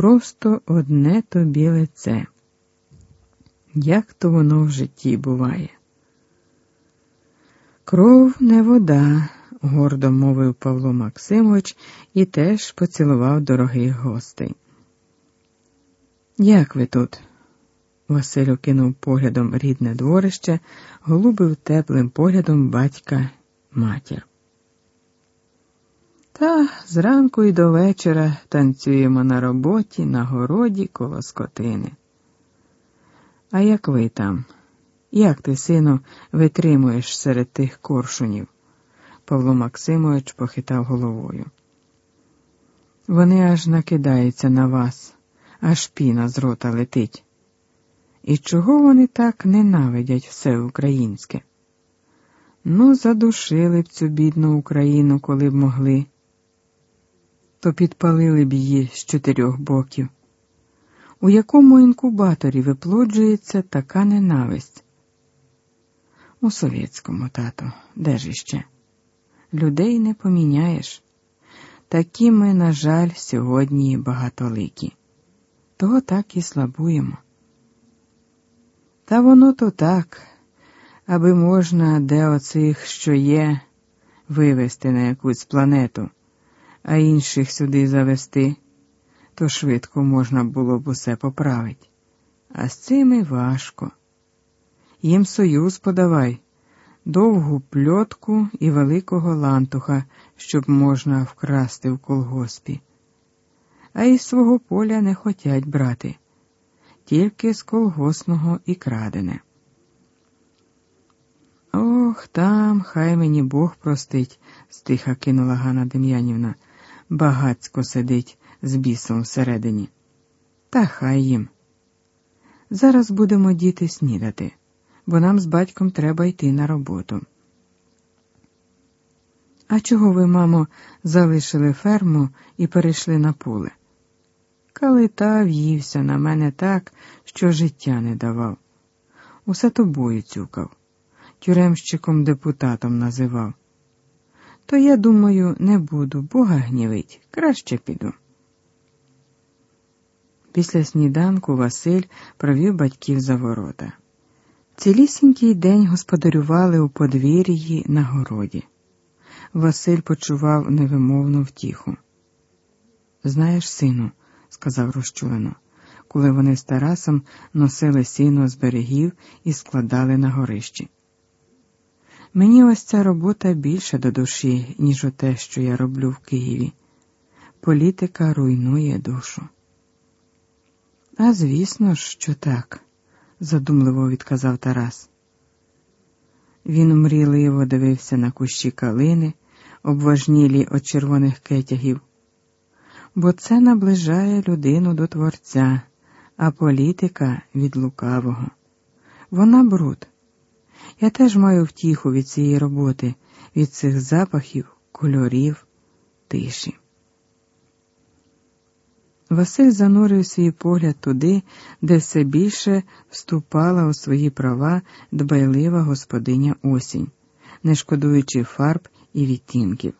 просто одне тобі лице. Як то воно в житті буває? Кров не вода, гордо мовив Павло Максимович і теж поцілував дорогих гостей. Як ви тут? Василь окинув поглядом рідне дворище, голубив теплим поглядом батька матір. Та зранку і до вечора танцюємо на роботі, на городі коло скотини. А як ви там? Як ти, сину, витримуєш серед тих коршунів? Павло Максимович похитав головою. Вони аж накидаються на вас, аж піна з рота летить. І чого вони так ненавидять все українське? Ну, задушили б цю бідну Україну, коли б могли, то підпалили б її з чотирьох боків. У якому інкубаторі виплоджується така ненависть? У совєтському, тато, де ж іще? Людей не поміняєш. Такі ми, на жаль, сьогодні багатоликі. Того так і слабуємо. Та воно то так, аби можна де оцих, що є, вивезти на якусь планету, а інших сюди завести, то швидко можна було б усе поправити. А з цими важко. Їм союз подавай, довгу пльотку і великого лантуха, щоб можна вкрасти в колгоспі. А із свого поля не хотять брати тільки з колгосного і крадене. Ох, там, хай мені Бог простить, стиха кинула Ганна Дем'янівна. Багацько сидить з бісом всередині. Та хай їм. Зараз будемо діти снідати, бо нам з батьком треба йти на роботу. А чого ви, мамо, залишили ферму і перейшли на поле? Калита в'ївся на мене так, що життя не давав. Усе тобою цюкав, тюремщиком депутатом називав. То я думаю, не буду, Бога гнівить, краще піду. Після сніданку Василь провів батьків за ворота. Цілісінький день господарювали у подвір'ї на городі. Василь почував невимовну втіху. Знаєш, сину, сказав розчулено, коли вони з Тарасом носили сіно з берегів і складали на горищі. Мені ось ця робота більше до душі, ніж оте, що я роблю в Києві. Політика руйнує душу. А звісно ж, що так, задумливо відказав Тарас. Він мрійливо дивився на кущі калини, обважнілі від червоних кетягів бо це наближає людину до Творця, а політика від лукавого. Вона бруд. Я теж маю втіху від цієї роботи, від цих запахів, кольорів, тиші. Василь занурив свій погляд туди, де все більше вступала у свої права дбайлива господиня осінь, не шкодуючи фарб і відтінків.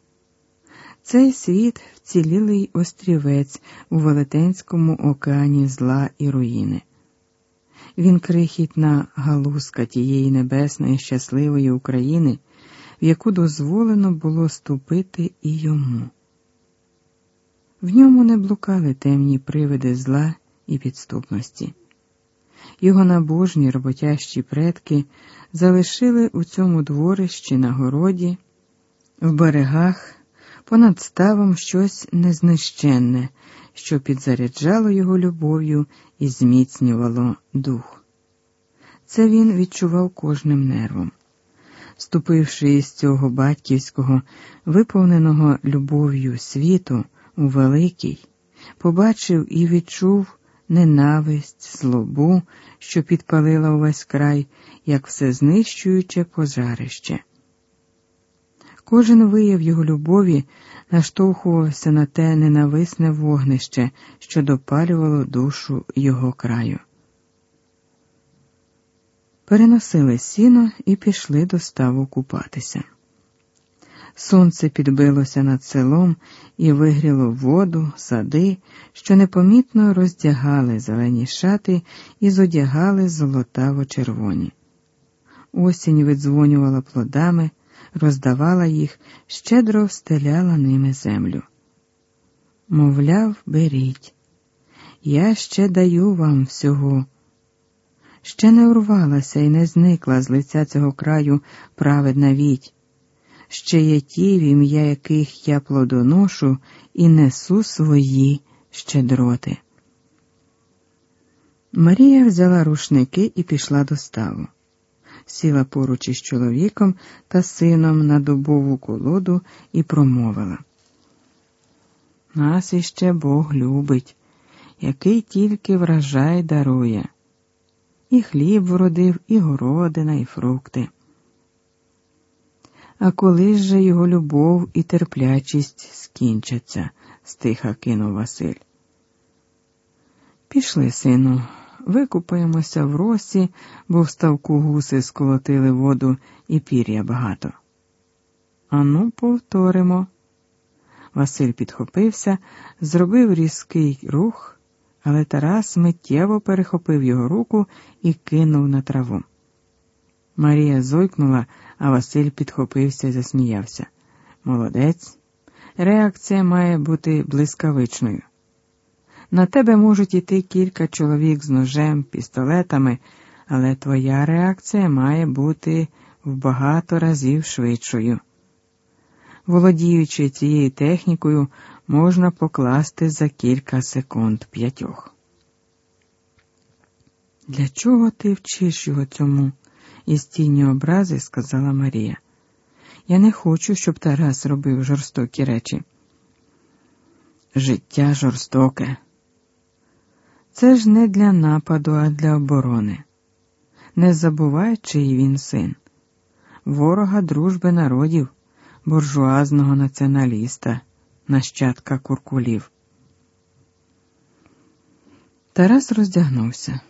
Цей світ вцілілий острівець у велетенському океані зла і руїни. Він крихітна галузка тієї небесної щасливої України, в яку дозволено було ступити і йому. В ньому не блукали темні привиди зла і підступності. Його набожні роботящі предки залишили у цьому дворищі на городі, в берегах понад ставом щось незнищенне, що підзаряджало його любов'ю і зміцнювало дух. Це він відчував кожним нервом. Ступивши із цього батьківського, виповненого любов'ю світу у великий, побачив і відчув ненависть, злобу, що підпалила увесь край, як всезнищуюче пожарище. Кожен вияв його любові наштовхувався на те ненависне вогнище, що допалювало душу його краю. Переносили сіно і пішли до ставу купатися. Сонце підбилося над селом і вигріло воду, сади, що непомітно роздягали зелені шати і зодягали золотаво червоні. Осінь видзвонювала плодами, роздавала їх, щедро встеляла ними землю. Мовляв, беріть, я ще даю вам всього. Ще не урвалася і не зникла з лиця цього краю праведна віть ще є ті, в ім'я яких я плодоношу і несу свої щедроти. Марія взяла рушники і пішла до ставу. Сіла поруч із чоловіком та сином на дубову колоду і промовила. Нас іще Бог любить, який тільки врожай дарує. І хліб вродив, і городина, і фрукти. А коли ж же його любов і терплячість скінчаться, стиха кинув Василь. Пішли, сину, викупаємося в росі, бо в ставку гуси сколотили воду і пір'я багато. Ану, повторимо. Василь підхопився, зробив різкий рух, але Тарас миттєво перехопив його руку і кинув на траву. Марія зойкнула, а Василь підхопився і засміявся. Молодець. Реакція має бути блискавичною. На тебе можуть іти кілька чоловік з ножем, пістолетами, але твоя реакція має бути в багато разів швидшою. Володіючи цією технікою, можна покласти за кілька секунд п'ятьох. Для чого ти вчиш його цьому? із тіні образи сказала Марія. Я не хочу, щоб Тарас робив жорстокі речі. Життя жорстоке. Це ж не для нападу, а для оборони. Не забувай, чий він син, ворога дружби народів, буржуазного націоналіста, нащадка куркулів. Тарас роздягнувся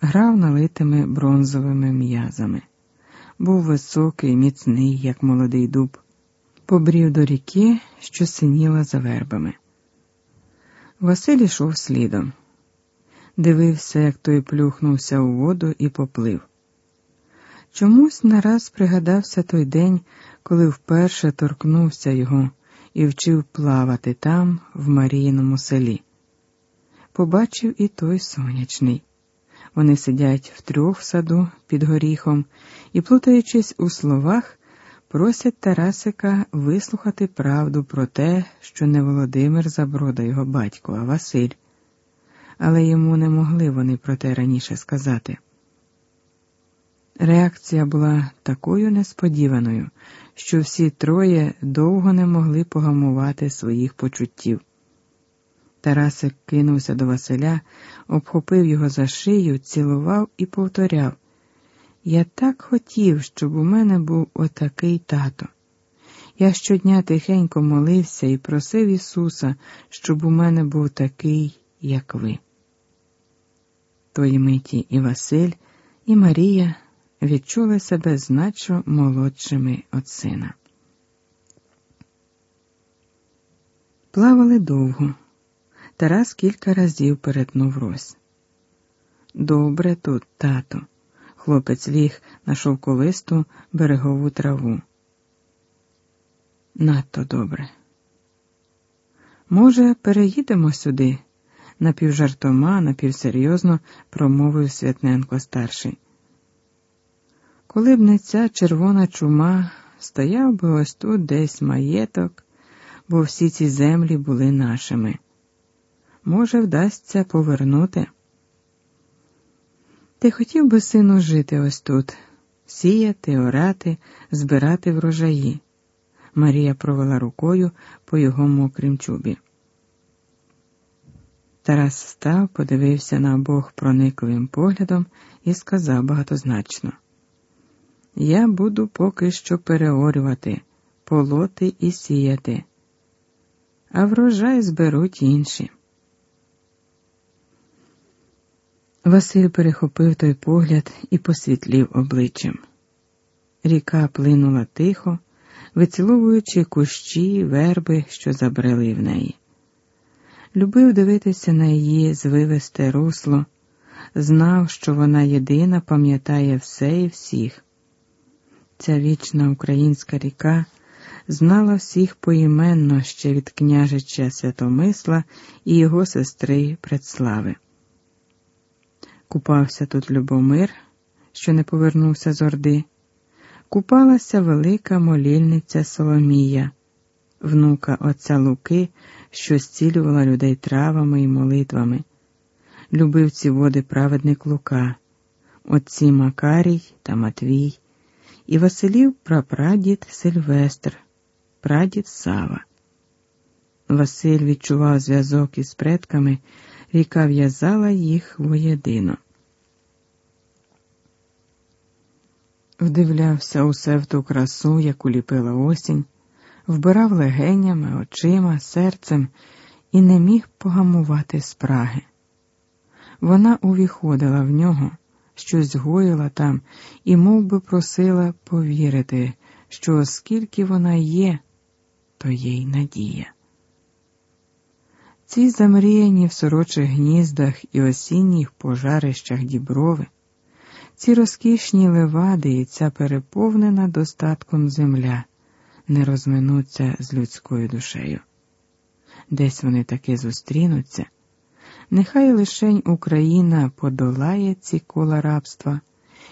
грав налитими бронзовими м'язами. Був високий, міцний, як молодий дуб, побрів до ріки, що синіла за вербами. Василь ішов слідом, дивився, як той плюхнувся у воду і поплив. Чомусь нараз пригадався той день, коли вперше торкнувся його і вчив плавати там, в Марійному селі. Побачив і той сонячний. Вони сидять втрьох в саду під горіхом і, плутаючись у словах, просять Тарасика вислухати правду про те, що не Володимир Заброда його батько, а Василь. Але йому не могли вони про те раніше сказати. Реакція була такою несподіваною, що всі троє довго не могли погамувати своїх почуттів. Тарасик кинувся до Василя, обхопив його за шию, цілував і повторяв Я так хотів, щоб у мене був отакий тато. Я щодня тихенько молився і просив Ісуса, щоб у мене був такий, як ви. Тої миті і Василь, і Марія відчули себе значно молодшими від сина. Плавали довго. Тарас кілька разів перетнув Рось. Добре тут, тато. Хлопець ліг на шовковисту берегову траву. Надто добре. Може, переїдемо сюди? Напівжартома, напівсерйозно промовив Святненко старший. Коли б не ця червона чума, стояв би ось тут десь маєток, бо всі ці землі були нашими може, вдасться повернути. Ти хотів би, сину, жити ось тут, сіяти, орати, збирати врожаї. Марія провела рукою по його мокрім чубі. Тарас став, подивився на обох проникливим поглядом і сказав багатозначно: Я буду поки що переорювати, полоти і сіяти, а врожай зберуть інші. Василь перехопив той погляд і посвітлів обличчям. Ріка плинула тихо, виціловуючи кущі, верби, що забрели в неї. Любив дивитися на її звивисте русло, знав, що вона єдина пам'ятає все і всіх. Ця вічна українська ріка знала всіх поіменно ще від княжича Святомисла і його сестри Предслави. Купався тут Любомир, що не повернувся з Орди, купалася велика молільниця Соломія, внука отця Луки, що зцілювала людей травами і молитвами. Любив ці води праведник Лука, отці Макарій та Матвій, і Василів прапрадід Сильвестр, прадід Сава. Василь відчував зв'язок із предками, ріка в'язала їх воєдино. Вдивлявся усе в ту красу, яку ліпила осінь, вбирав легенями, очима, серцем і не міг погамувати спраги. Вона увіходила в нього, щось гоїла там і мов би, просила повірити, що оскільки вона є, то є й надія. Ці замріяні в сорочих гніздах і осінніх пожарищах діброви, ці розкішні левади і ця переповнена достатком земля не розминуться з людською душею. Десь вони таки зустрінуться. Нехай лишень Україна подолає ці кола рабства,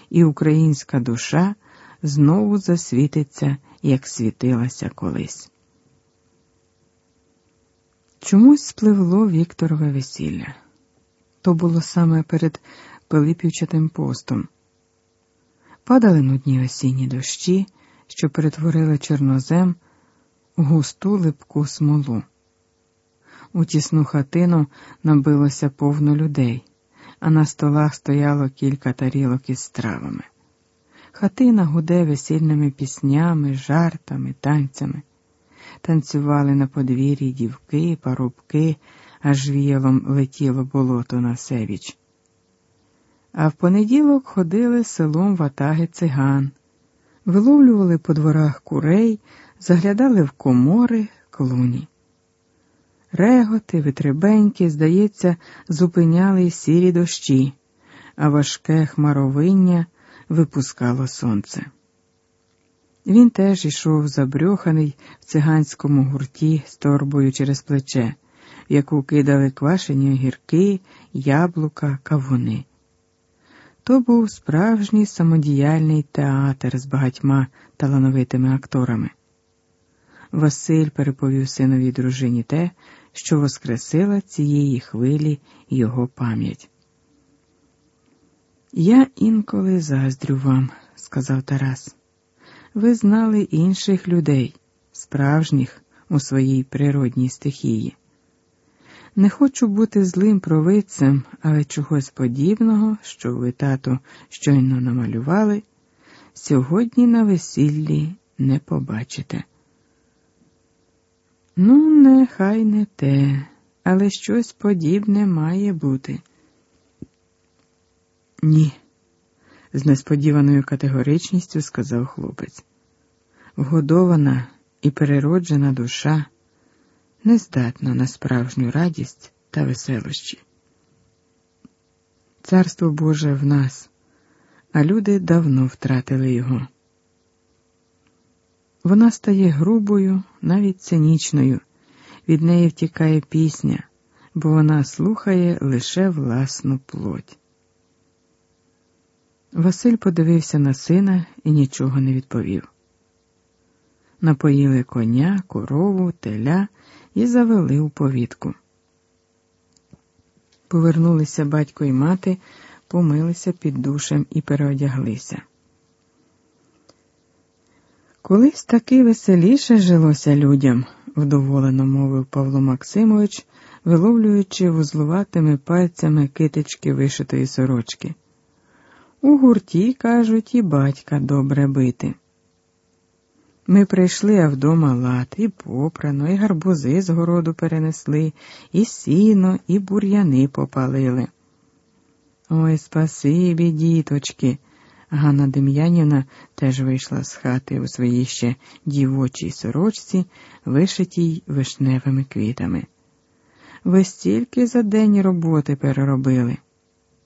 і українська душа знову засвітиться, як світилася колись. Чомусь спливло Вікторове весілля. То було саме перед Пилипівчатим постом. Падали нудні осінні дощі, що перетворили чорнозем у густу липку смолу. У тісну хатину набилося повно людей, а на столах стояло кілька тарілок із стравами. Хатина гуде весільними піснями, жартами, танцями. Танцювали на подвір'ї дівки, парубки, аж віялом летіло болото на севіч. А в понеділок ходили селом ватаги циган, виловлювали по дворах курей, заглядали в комори, клуні. Реготи, витребеньки, здається, зупиняли сірі дощі, а важке хмаровиння випускало сонце. Він теж ішов забрьоханий в циганському гурті з торбою через плече, в яку кидали квашені огірки, яблука, кавуни. То був справжній самодіяльний театр з багатьма талановитими акторами. Василь переповів синовій дружині те, що воскресила цієї хвилі його пам'ять. Я інколи заздрю вам, сказав Тарас. Ви знали інших людей, справжніх у своїй природній стихії. Не хочу бути злим провидцем, але чогось подібного, що ви, тату, щойно намалювали, сьогодні на весіллі не побачите. Ну, нехай не те, але щось подібне має бути. Ні, з несподіваною категоричністю сказав хлопець. Вгодована і перероджена душа не здатна на справжню радість та веселощі. Царство Боже в нас, а люди давно втратили його. Вона стає грубою, навіть цинічною, від неї втікає пісня, бо вона слухає лише власну плоть. Василь подивився на сина і нічого не відповів. Напоїли коня, корову, теля і завели у повітку. Повернулися батько і мати, помилися під душем і переодяглися. Колись таки веселіше жилося людям, вдоволено мовив Павло Максимович, виловлюючи вузлуватими пальцями китички вишитої сорочки. У гурті, кажуть, і батька добре бити. Ми прийшли, а вдома лад, і попрано, і гарбузи з городу перенесли, і сіно, і бур'яни попалили. Ой, спасибі, діточки, Ганна Дем'янівна теж вийшла з хати у своїй ще дівочій сорочці, вишитій вишневими квітами. Ви стільки за день роботи переробили.